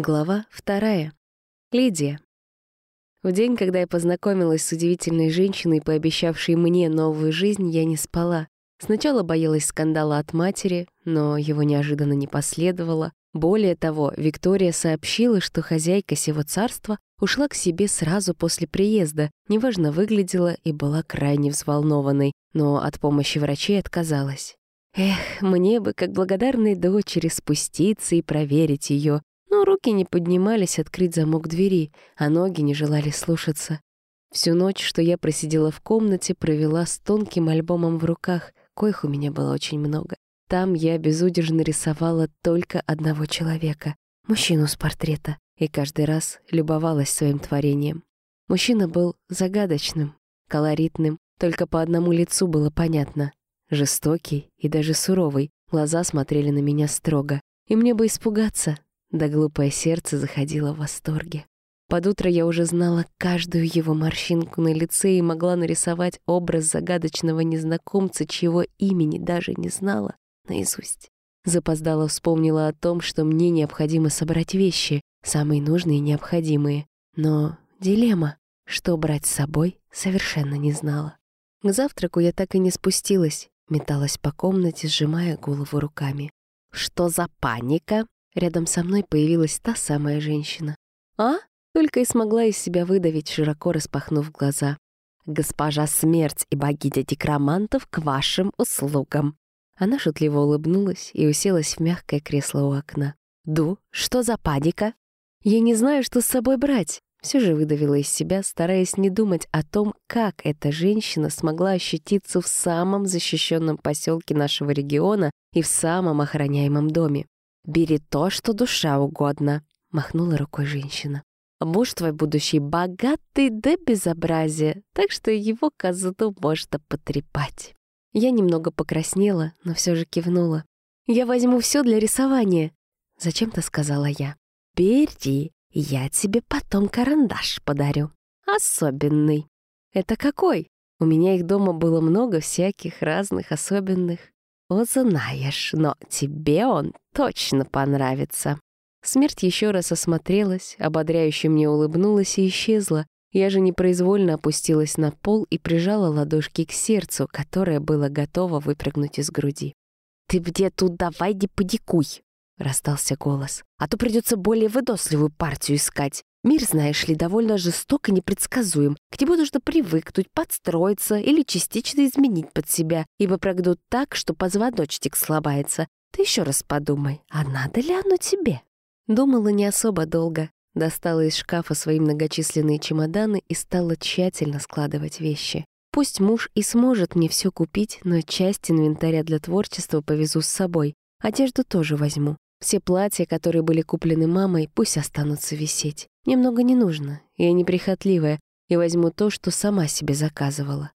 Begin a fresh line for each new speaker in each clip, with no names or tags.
Глава вторая. Лидия. В день, когда я познакомилась с удивительной женщиной, пообещавшей мне новую жизнь, я не спала. Сначала боялась скандала от матери, но его неожиданно не последовало. Более того, Виктория сообщила, что хозяйка сего царства ушла к себе сразу после приезда, неважно выглядела и была крайне взволнованной, но от помощи врачей отказалась. Эх, мне бы, как благодарной дочери, спуститься и проверить ее, но руки не поднимались открыть замок двери, а ноги не желали слушаться. Всю ночь, что я просидела в комнате, провела с тонким альбомом в руках, коих у меня было очень много. Там я безудержно рисовала только одного человека — мужчину с портрета, и каждый раз любовалась своим творением. Мужчина был загадочным, колоритным, только по одному лицу было понятно. Жестокий и даже суровый, глаза смотрели на меня строго. И мне бы испугаться, да глупое сердце заходило в восторге. Под утро я уже знала каждую его морщинку на лице и могла нарисовать образ загадочного незнакомца, чьего имени даже не знала, наизусть. Запоздала вспомнила о том, что мне необходимо собрать вещи, самые нужные и необходимые. Но дилемма, что брать с собой, совершенно не знала. К завтраку я так и не спустилась, металась по комнате, сжимая голову руками. «Что за паника?» Рядом со мной появилась та самая женщина. «А?» Только и смогла из себя выдавить, широко распахнув глаза. «Госпожа Смерть и богиня декромантов к вашим услугам!» Она шутливо улыбнулась и уселась в мягкое кресло у окна. «Ду, что за паника?» «Я не знаю, что с собой брать!» Все же выдавила из себя, стараясь не думать о том, как эта женщина смогла ощутиться в самом защищенном поселке нашего региона и в самом охраняемом доме. «Бери то, что душа угодно», — махнула рукой женщина. «Муж твой будущий богатый до безобразия, так что его козу можно потрепать». Я немного покраснела, но все же кивнула. «Я возьму все для рисования», — зачем-то сказала я. «Бери, я тебе потом карандаш подарю. Особенный». «Это какой?» У меня их дома было много всяких разных особенных. Узнаешь, но тебе он точно понравится». Смерть еще раз осмотрелась, ободряюще мне улыбнулась и исчезла. Я же непроизвольно опустилась на пол и прижала ладошки к сердцу, которое было готово выпрыгнуть из груди. «Ты где тут давай не подикуй!» — расстался голос. «А то придется более выносливую партию искать. Мир, знаешь ли, довольно жесток и непредсказуем. К нему нужно привыкнуть, подстроиться или частично изменить под себя, ибо прогнут так, что позвоночник слабается. Ты еще раз подумай, а надо ли оно тебе? Думала не особо долго. Достала из шкафа свои многочисленные чемоданы и стала тщательно складывать вещи. Пусть муж и сможет мне все купить, но часть инвентаря для творчества повезу с собой. Одежду тоже возьму. Все платья, которые были куплены мамой, пусть останутся висеть. Мне много не нужно, я неприхотливая, и возьму то, что сама себе заказывала.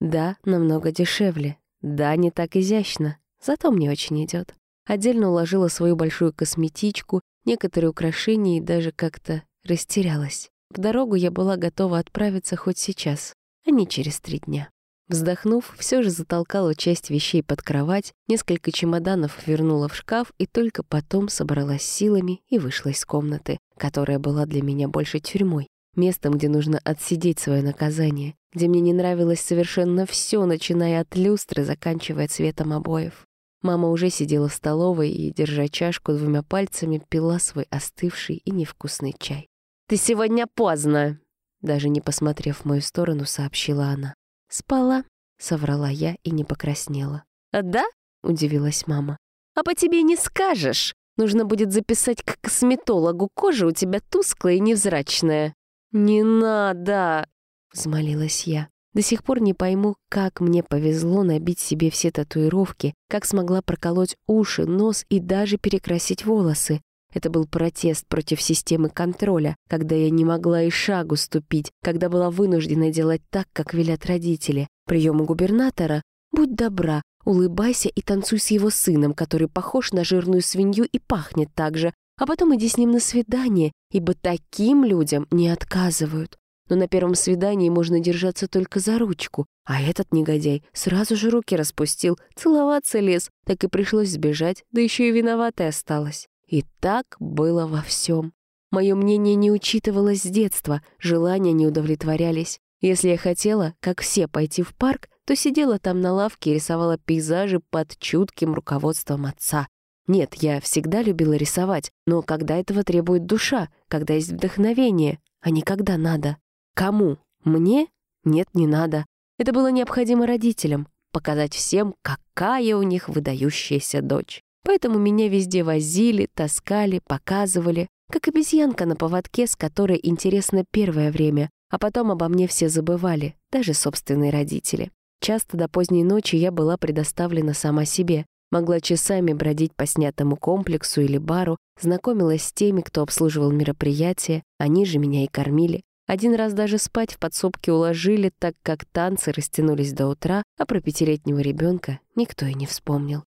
Да, намного дешевле. Да, не так изящно. Зато мне очень идет. Отдельно уложила свою большую косметичку, некоторые украшения и даже как-то растерялась. В дорогу я была готова отправиться хоть сейчас, а не через три дня. Вздохнув, все же затолкала часть вещей под кровать, несколько чемоданов вернула в шкаф и только потом собралась силами и вышла из комнаты, которая была для меня больше тюрьмой, местом, где нужно отсидеть свое наказание, где мне не нравилось совершенно все, начиная от люстры, заканчивая цветом обоев. Мама уже сидела в столовой и, держа чашку двумя пальцами, пила свой остывший и невкусный чай. «Ты сегодня поздно!» Даже не посмотрев в мою сторону, сообщила она. «Спала», — соврала я и не покраснела. «Да?» — удивилась мама. «А по тебе не скажешь. Нужно будет записать к косметологу. Кожа у тебя тусклая и невзрачная». «Не надо!» — взмолилась я. До сих пор не пойму, как мне повезло набить себе все татуировки, как смогла проколоть уши, нос и даже перекрасить волосы. Это был протест против системы контроля, когда я не могла и шагу ступить, когда была вынуждена делать так, как велят родители. Прием у губернатора «Будь добра, улыбайся и танцуй с его сыном, который похож на жирную свинью и пахнет так же, а потом иди с ним на свидание, ибо таким людям не отказывают». Но на первом свидании можно держаться только за ручку, а этот негодяй сразу же руки распустил, целоваться лез, так и пришлось сбежать, да еще и виноватой осталась. И так было во всем. Мое мнение не учитывалось с детства, желания не удовлетворялись. Если я хотела, как все, пойти в парк, то сидела там на лавке и рисовала пейзажи под чутким руководством отца. Нет, я всегда любила рисовать, но когда этого требует душа, когда есть вдохновение, а не когда надо. Кому? Мне? Нет, не надо. Это было необходимо родителям, показать всем, какая у них выдающаяся дочь. Поэтому меня везде возили, таскали, показывали, как обезьянка на поводке, с которой интересно первое время, а потом обо мне все забывали, даже собственные родители. Часто до поздней ночи я была предоставлена сама себе, могла часами бродить по снятому комплексу или бару, знакомилась с теми, кто обслуживал мероприятия, они же меня и кормили. Один раз даже спать в подсобке уложили, так как танцы растянулись до утра, а про пятилетнего ребенка никто и не вспомнил.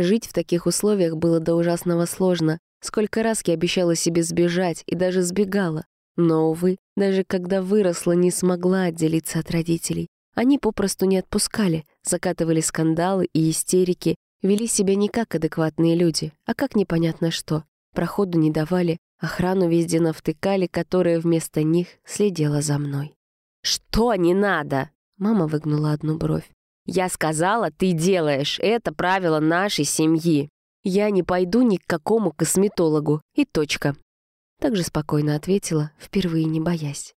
Жить в таких условиях было до ужасного сложно. Сколько раз я обещала себе сбежать и даже сбегала. Но, увы, даже когда выросла, не смогла отделиться от родителей. Они попросту не отпускали, закатывали скандалы и истерики, вели себя не как адекватные люди, а как непонятно что. Проходу не давали, охрану везде навтыкали, которая вместо них следила за мной. «Что не надо?» Мама выгнула одну бровь. «Я сказала, ты делаешь. Это правило нашей семьи. Я не пойду ни к какому косметологу. И точка». Также спокойно ответила, впервые не боясь.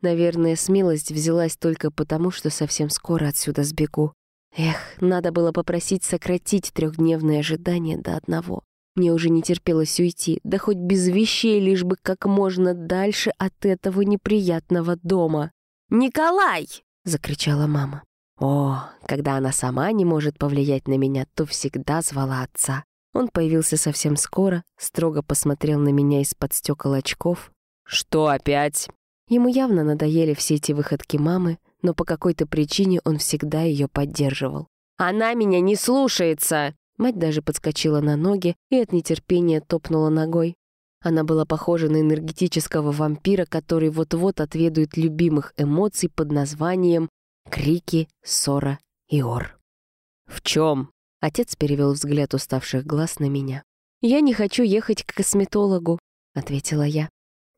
Наверное, смелость взялась только потому, что совсем скоро отсюда сбегу. Эх, надо было попросить сократить трехдневное ожидание до одного. Мне уже не терпелось уйти, да хоть без вещей, лишь бы как можно дальше от этого неприятного дома. «Николай!» — закричала мама. О, когда она сама не может повлиять на меня, то всегда звала отца. Он появился совсем скоро, строго посмотрел на меня из-под стекол очков. «Что опять?» Ему явно надоели все эти выходки мамы, но по какой-то причине он всегда ее поддерживал. «Она меня не слушается!» Мать даже подскочила на ноги и от нетерпения топнула ногой. Она была похожа на энергетического вампира, который вот-вот отведует любимых эмоций под названием «крики, ссора и ор». «В чем?» — отец перевел взгляд уставших глаз на меня. «Я не хочу ехать к косметологу», — ответила я.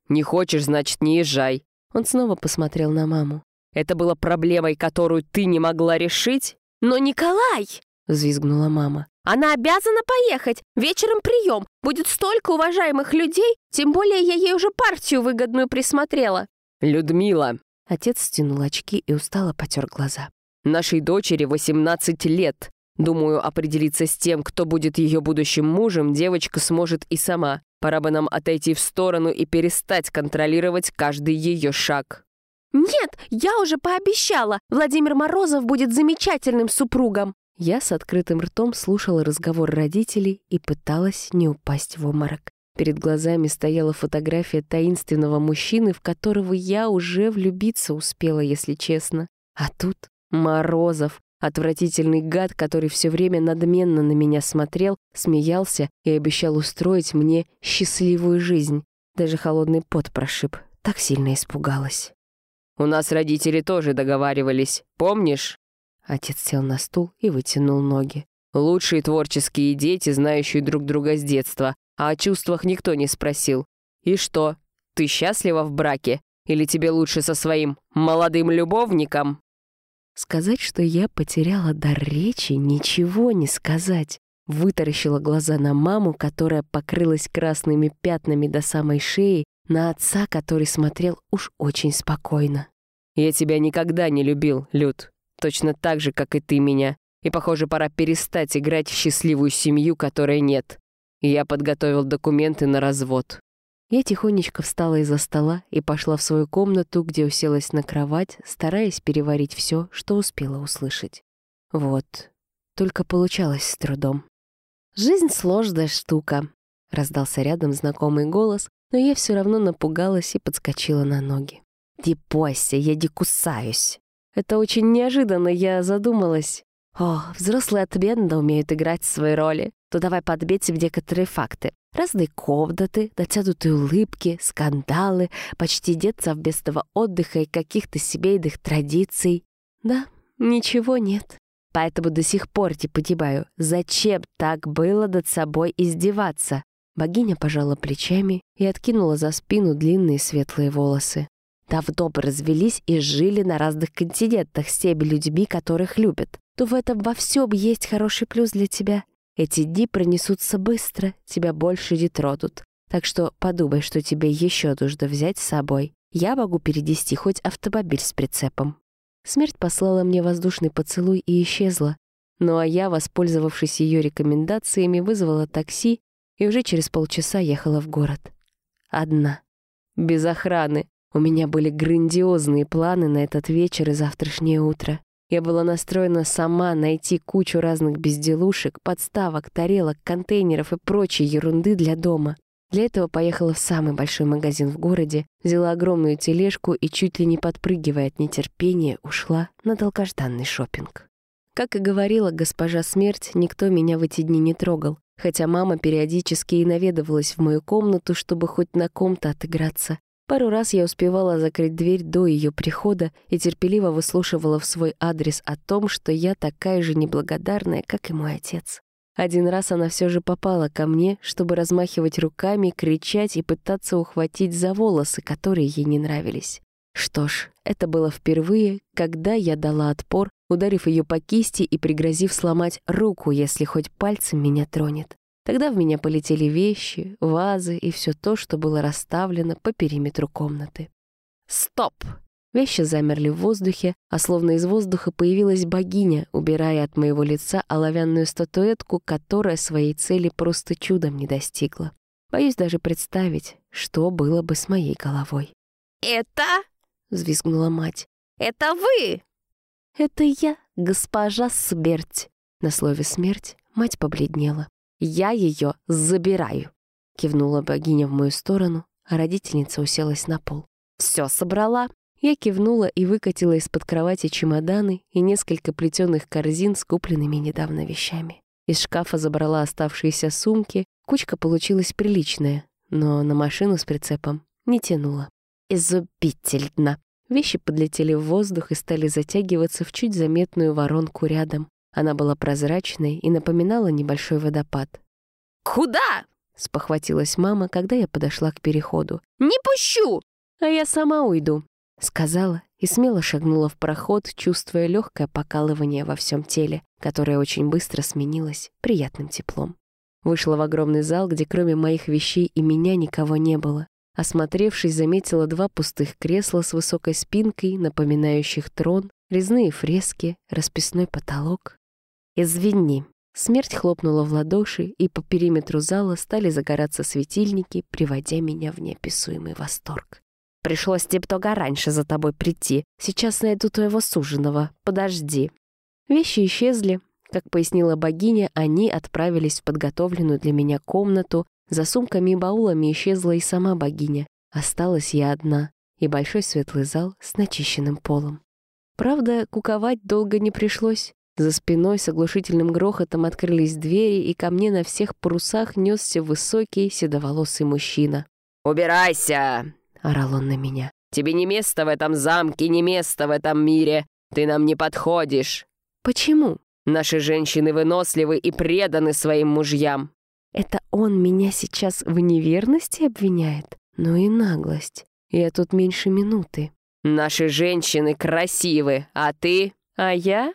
«Не хочешь, значит, не езжай». Он снова посмотрел на маму. Это было проблемой, которую ты не могла решить? Но Николай!» — взвизгнула мама. «Она обязана поехать! Вечером прием! Будет столько уважаемых людей, тем более я ей уже партию выгодную присмотрела!» «Людмила!» Отец стянул очки и устало потер глаза. «Нашей дочери 18 лет. Думаю, определиться с тем, кто будет ее будущим мужем, девочка сможет и сама. Пора бы нам отойти в сторону и перестать контролировать каждый ее шаг». «Нет, я уже пообещала! Владимир Морозов будет замечательным супругом!» Я с открытым ртом слушала разговор родителей и пыталась не упасть в обморок. Перед глазами стояла фотография таинственного мужчины, в которого я уже влюбиться успела, если честно. А тут Морозов, отвратительный гад, который все время надменно на меня смотрел, смеялся и обещал устроить мне счастливую жизнь. Даже холодный пот прошиб. Так сильно испугалась. У нас родители тоже договаривались, помнишь?» Отец сел на стул и вытянул ноги. «Лучшие творческие дети, знающие друг друга с детства, а о чувствах никто не спросил. И что, ты счастлива в браке? Или тебе лучше со своим молодым любовником?» Сказать, что я потеряла дар речи, ничего не сказать. Вытаращила глаза на маму, которая покрылась красными пятнами до самой шеи, на отца, который смотрел уж очень спокойно. «Я тебя никогда не любил, Люд, точно так же, как и ты меня, и, похоже, пора перестать играть в счастливую семью, которой нет. Я подготовил документы на развод». Я тихонечко встала из-за стола и пошла в свою комнату, где уселась на кровать, стараясь переварить все, что успела услышать. Вот, только получалось с трудом. «Жизнь сложная штука», — раздался рядом знакомый голос, но я все равно напугалась и подскочила на ноги. «Ди бойся, я ди кусаюсь». Это очень неожиданно, я задумалась. О, взрослые отменно умеют играть свои роли. То давай подметим некоторые факты. Разные комнаты, натянутые улыбки, скандалы, почти нет совместного отдыха и каких-то семейных традиций. Да, ничего нет. Поэтому до сих пор не понимаю, зачем так было над собой издеваться. Богиня пожала плечами и откинула за спину длинные светлые волосы. Давно бы развелись и жили на разных континентах с теми людьми, которых любят. То в этом во всем есть хороший плюс для тебя. Эти дни пронесутся быстро, тебя больше не тронут. Так что подумай, что тебе еще нужно взять с собой. Я могу перенести хоть автомобиль с прицепом». Смерть послала мне воздушный поцелуй и исчезла. Ну а я, воспользовавшись ее рекомендациями, вызвала такси и уже через полчаса ехала в город. Одна. Без охраны. У меня были грандиозные планы на этот вечер и завтрашнее утро. Я была настроена сама найти кучу разных безделушек, подставок, тарелок, контейнеров и прочей ерунды для дома. Для этого поехала в самый большой магазин в городе, взяла огромную тележку и, чуть ли не подпрыгивая от нетерпения, ушла на долгожданный шопинг. Как и говорила госпожа Смерть, никто меня в эти дни не трогал, хотя мама периодически и наведывалась в мою комнату, чтобы хоть на ком-то отыграться. Пару раз я успевала закрыть дверь до ее прихода и терпеливо выслушивала в свой адрес о том, что я такая же неблагодарная, как и мой отец. Один раз она все же попала ко мне, чтобы размахивать руками, кричать и пытаться ухватить за волосы, которые ей не нравились. Что ж, это было впервые, когда я дала отпор, ударив ее по кисти и пригрозив сломать руку, если хоть пальцем меня тронет. Тогда в меня полетели вещи, вазы и все то, что было расставлено по периметру комнаты. «Стоп!» Вещи замерли в воздухе, а словно из воздуха появилась богиня, убирая от моего лица оловянную статуэтку, которая своей цели просто чудом не достигла. Боюсь даже представить, что было бы с моей головой.
«Это?» — взвизгнула мать. «Это вы?»
«Это я, госпожа Смерть». На слове «смерть» мать побледнела. «Я ее забираю», — кивнула богиня в мою сторону, а родительница уселась на пол. «Все собрала?» Я кивнула и выкатила из-под кровати чемоданы и несколько плетеных корзин с купленными недавно вещами. Из шкафа забрала оставшиеся сумки, кучка получилась приличная, но на машину с прицепом не тянула. Изубительно. Вещи подлетели в воздух и стали затягиваться в чуть заметную воронку рядом. Она была прозрачной и напоминала небольшой водопад.
«Куда?»
— спохватилась мама, когда я подошла к переходу.
«Не пущу!»
«А я сама уйду», Сказала и смело шагнула в проход, чувствуя легкое покалывание во всем теле, которое очень быстро сменилось приятным теплом. Вышла в огромный зал, где кроме моих вещей и меня никого не было. Осмотревшись, заметила два пустых кресла с высокой спинкой, напоминающих трон, резные фрески, расписной потолок. «Извини». Смерть хлопнула в ладоши, и по периметру зала стали загораться светильники, приводя меня в неописуемый восторг. Пришлось немного раньше за тобой прийти. Сейчас найду твоего суженого. Подожди». Вещи исчезли. Как пояснила богиня, они отправились в подготовленную для меня комнату. За сумками и баулами исчезла и сама богиня. Осталась я одна и большой светлый зал с начищенным полом. Правда, куковать долго не пришлось. За спиной с оглушительным грохотом открылись двери, и ко мне на всех парусах несся высокий седоволосый мужчина.
«Убирайся!» — орал он на меня. «Тебе не место в этом замке, не место в этом мире. Ты нам не подходишь».
«Почему?»
«Наши женщины выносливы и преданы своим мужьям».
«Это он меня сейчас в неверности обвиняет? Ну и наглость. Я тут меньше минуты».
«Наши женщины красивы, а ты?
А я?»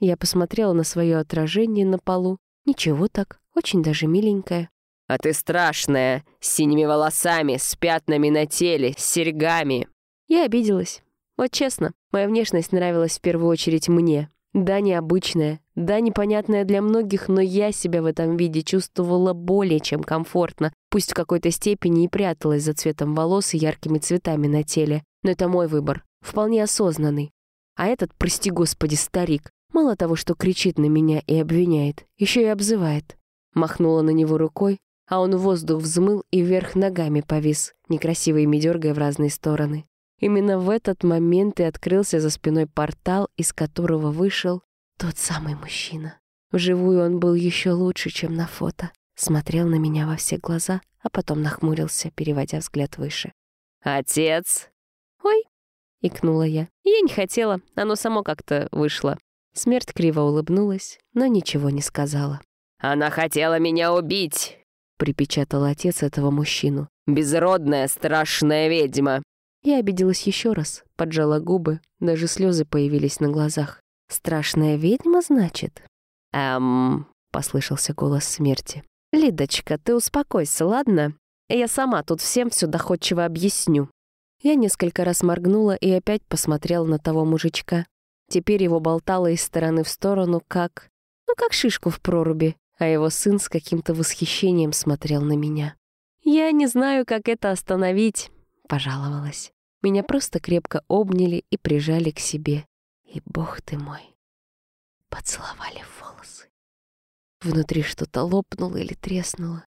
Я посмотрела на свое отражение на полу. Ничего так, очень даже миленькая.
А ты страшная, с синими волосами, с пятнами на теле, с серьгами».
Я обиделась. Вот честно, моя внешность нравилась в первую очередь мне. Да, необычная, да, непонятная для многих, но я себя в этом виде чувствовала более чем комфортно, пусть в какой-то степени и пряталась за цветом волос и яркими цветами на теле. Но это мой выбор, вполне осознанный. А этот, прости господи, старик, мало того, что кричит на меня и обвиняет, еще и обзывает. Махнула на него рукой, а он воздух взмыл и вверх ногами повис, некрасиво ими дергая в разные стороны. Именно в этот момент и открылся за спиной портал, из которого вышел тот самый мужчина. Вживую он был еще лучше, чем на фото. Смотрел на меня во все глаза, а потом нахмурился, переводя взгляд выше.
«Отец!»
«Ой!» — икнула я. «Я не хотела, оно само как-то вышло». Смерть криво улыбнулась, но ничего не сказала.
«Она хотела меня убить!
припечатал отец этого мужчину.
«Безродная страшная ведьма!»
Я обиделась еще раз, поджала губы, даже слезы появились на глазах. «Страшная ведьма, значит?»
«Эм...»
— послышался голос смерти. «Лидочка, ты успокойся, ладно? Я сама тут всем все доходчиво объясню». Я несколько раз моргнула и опять посмотрела на того мужичка. Теперь его болтало из стороны в сторону, как... Ну, как шишку в проруби, а его сын с каким-то восхищением смотрел на меня. «Я не знаю, как это остановить», — пожаловалась. Меня просто крепко обняли и прижали к себе. И, бог ты мой, поцеловали волосы. Внутри что-то лопнуло или треснуло.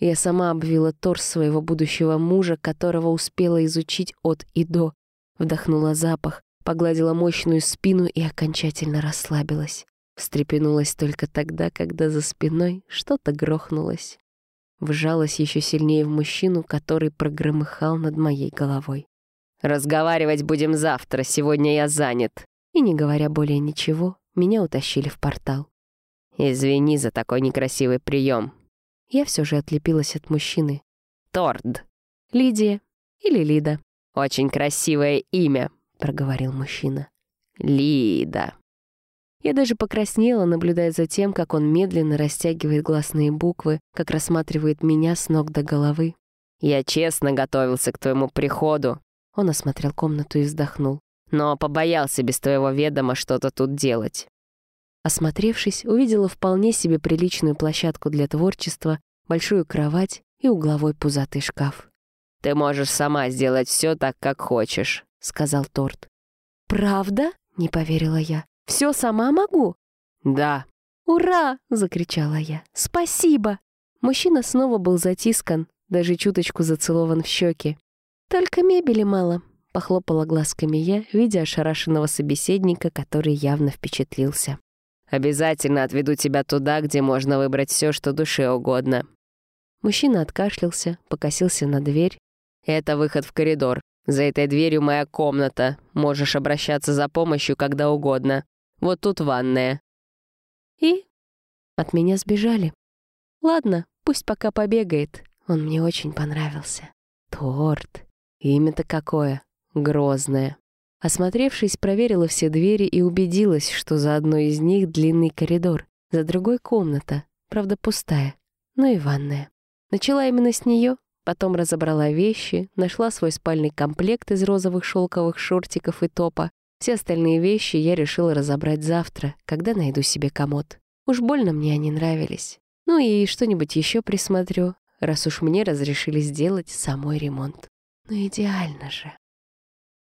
Я сама обвила торс своего будущего мужа, которого успела изучить от и до. Вдохнула запах, погладила мощную спину и окончательно расслабилась. Встрепенулась только тогда, когда за спиной что-то грохнулось. Вжалась еще сильнее в мужчину, который прогромыхал над моей головой.
«Разговаривать будем завтра, сегодня я занят».
И, не говоря более ничего, меня утащили в портал.
«Извини за такой некрасивый прием.
Я все же отлепилась от мужчины.
Торд.
«Лидия. Или Лида».
«Очень красивое имя», —
проговорил мужчина.
«Лида».
Я даже покраснела, наблюдая за тем, как он медленно растягивает гласные буквы, как рассматривает меня с ног до головы.
«Я честно готовился к твоему приходу».
Он осмотрел комнату и вздохнул.
«Но побоялся без твоего ведома что-то тут делать.
Осмотревшись, увидела вполне себе приличную площадку для творчества, большую кровать и угловой пузатый шкаф.
«Ты можешь сама сделать все так, как хочешь», — сказал Торт.
«Правда?» — не поверила я. «Все сама могу?»
«Да».
«Ура!» — закричала я. «Спасибо!» Мужчина снова был затискан, даже чуточку зацелован в щеки. «Только мебели мало», — похлопала глазками я, видя ошарашенного собеседника, который явно впечатлился.
Обязательно отведу тебя туда, где можно выбрать все, что душе угодно».
Мужчина откашлялся, покосился на дверь.
«Это выход в коридор. За этой дверью моя комната. Можешь обращаться за помощью когда угодно. Вот тут ванная».
И от меня сбежали. Ладно, пусть пока побегает. Он мне очень понравился. Торт. Имя-то какое. Грозное. Осмотревшись, проверила все двери и убедилась, что за одной из них длинный коридор, за другой — комната, правда пустая, ну и ванная. Начала именно с нее, потом разобрала вещи, нашла свой спальный комплект из розовых шелковых шортиков и топа. Все остальные вещи я решила разобрать завтра, когда найду себе комод. Уж больно мне они нравились. Ну и что-нибудь еще присмотрю, раз уж мне разрешили сделать самой ремонт. Ну идеально же.